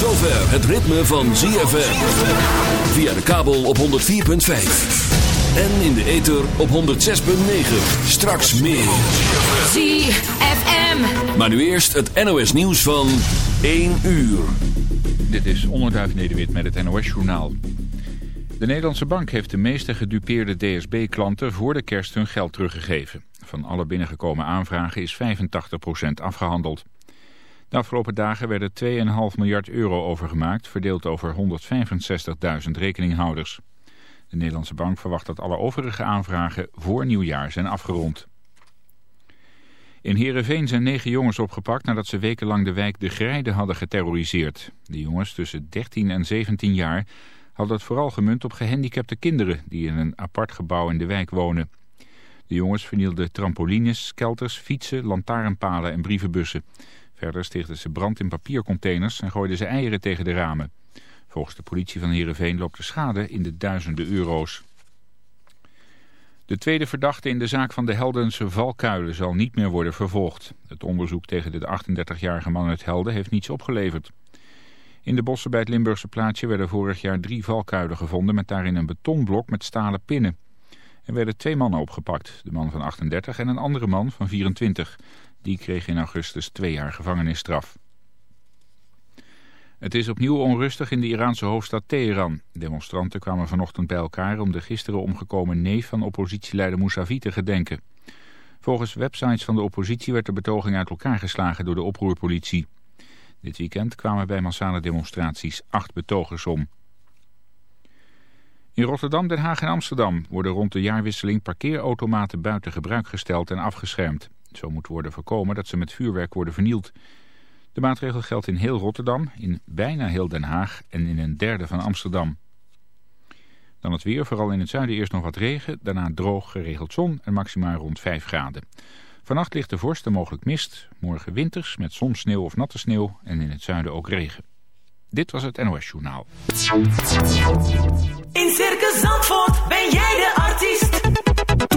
zover het ritme van ZFM. Via de kabel op 104.5. En in de ether op 106.9. Straks meer. ZFM. Maar nu eerst het NOS nieuws van 1 uur. Dit is Onderduif Nederwit met het NOS Journaal. De Nederlandse bank heeft de meeste gedupeerde DSB-klanten voor de kerst hun geld teruggegeven. Van alle binnengekomen aanvragen is 85% afgehandeld. De afgelopen dagen werden 2,5 miljard euro overgemaakt, verdeeld over 165.000 rekeninghouders. De Nederlandse bank verwacht dat alle overige aanvragen voor nieuwjaar zijn afgerond. In Heerenveen zijn negen jongens opgepakt nadat ze wekenlang de wijk De Grijde hadden geterroriseerd. De jongens tussen 13 en 17 jaar hadden het vooral gemunt op gehandicapte kinderen die in een apart gebouw in de wijk wonen. De jongens vernielden trampolines, kelters, fietsen, lantaarnpalen en brievenbussen. Verder stichtten ze brand in papiercontainers en gooiden ze eieren tegen de ramen. Volgens de politie van Heerenveen loopt de schade in de duizenden euro's. De tweede verdachte in de zaak van de Heldense valkuilen zal niet meer worden vervolgd. Het onderzoek tegen de 38-jarige man uit Helden heeft niets opgeleverd. In de bossen bij het Limburgse plaatsje werden vorig jaar drie valkuilen gevonden... met daarin een betonblok met stalen pinnen. Er werden twee mannen opgepakt, de man van 38 en een andere man van 24. Die kreeg in augustus twee jaar gevangenisstraf. Het is opnieuw onrustig in de Iraanse hoofdstad Teheran. Demonstranten kwamen vanochtend bij elkaar om de gisteren omgekomen neef van oppositieleider Mousavi te gedenken. Volgens websites van de oppositie werd de betoging uit elkaar geslagen door de oproerpolitie. Dit weekend kwamen bij massale demonstraties acht betogers om. In Rotterdam, Den Haag en Amsterdam worden rond de jaarwisseling parkeerautomaten buiten gebruik gesteld en afgeschermd. Zo moet worden voorkomen dat ze met vuurwerk worden vernield. De maatregel geldt in heel Rotterdam, in bijna heel Den Haag en in een derde van Amsterdam. Dan het weer, vooral in het zuiden eerst nog wat regen, daarna droog geregeld zon en maximaal rond 5 graden. Vannacht ligt de vorst en mogelijk mist, morgen winters met soms sneeuw of natte sneeuw en in het zuiden ook regen. Dit was het NOS Journaal. In Circus Zandvoort ben jij de artiest.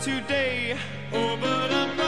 today. Oh, but I'm proud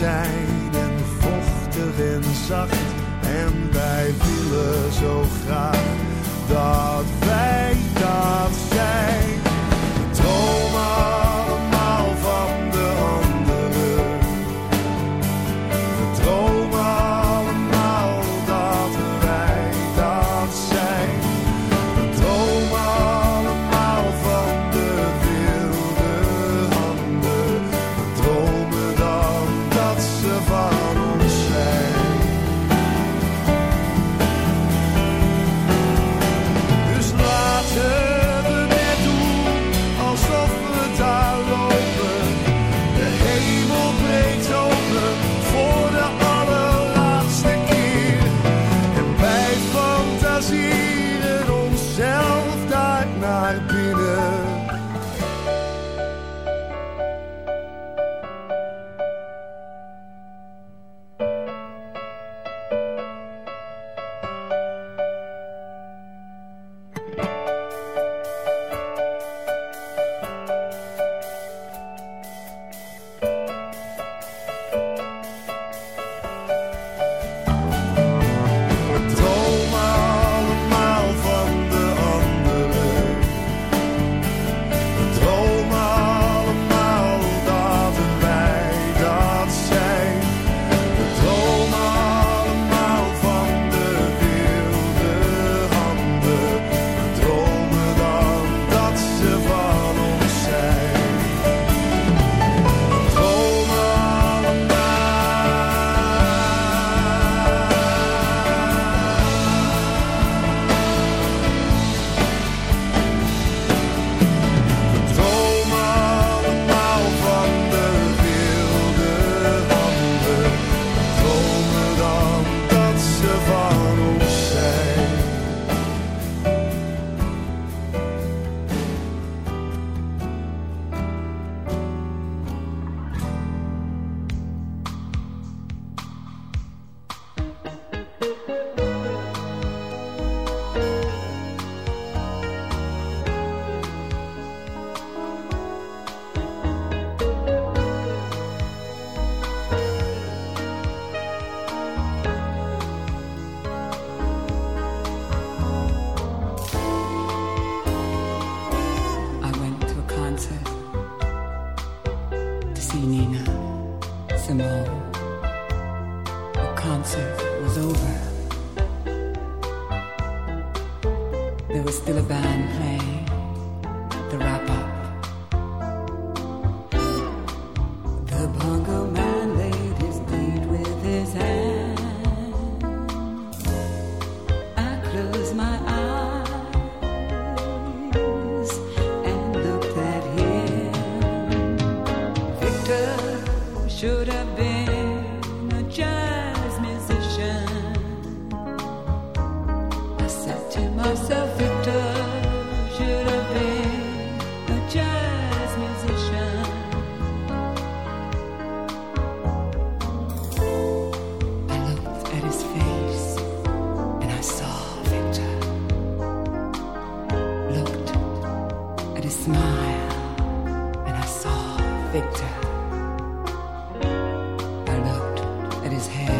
zijn en vochtig en zacht. En wij willen zo graag dat his head.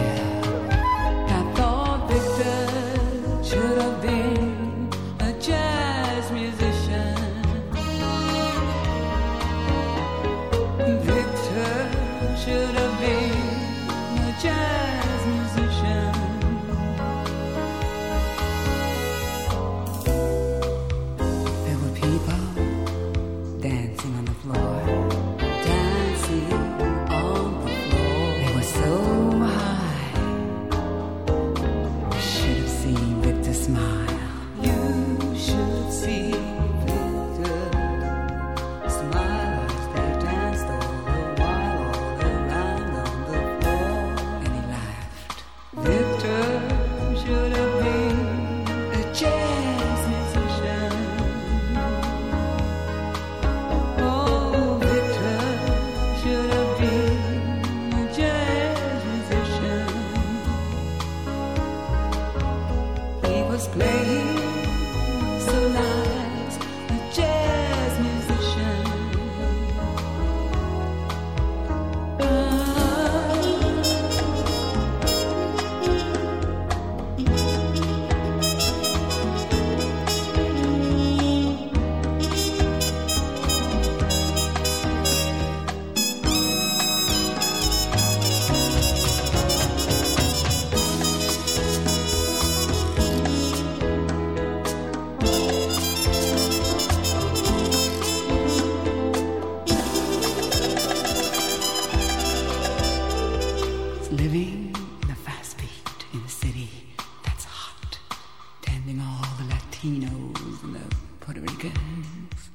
including all the Latinos and the Puerto Ricans.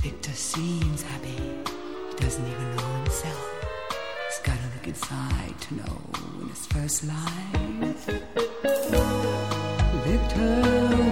Victor seems happy. He doesn't even know himself. He's got to look inside to know in his first life. Victor.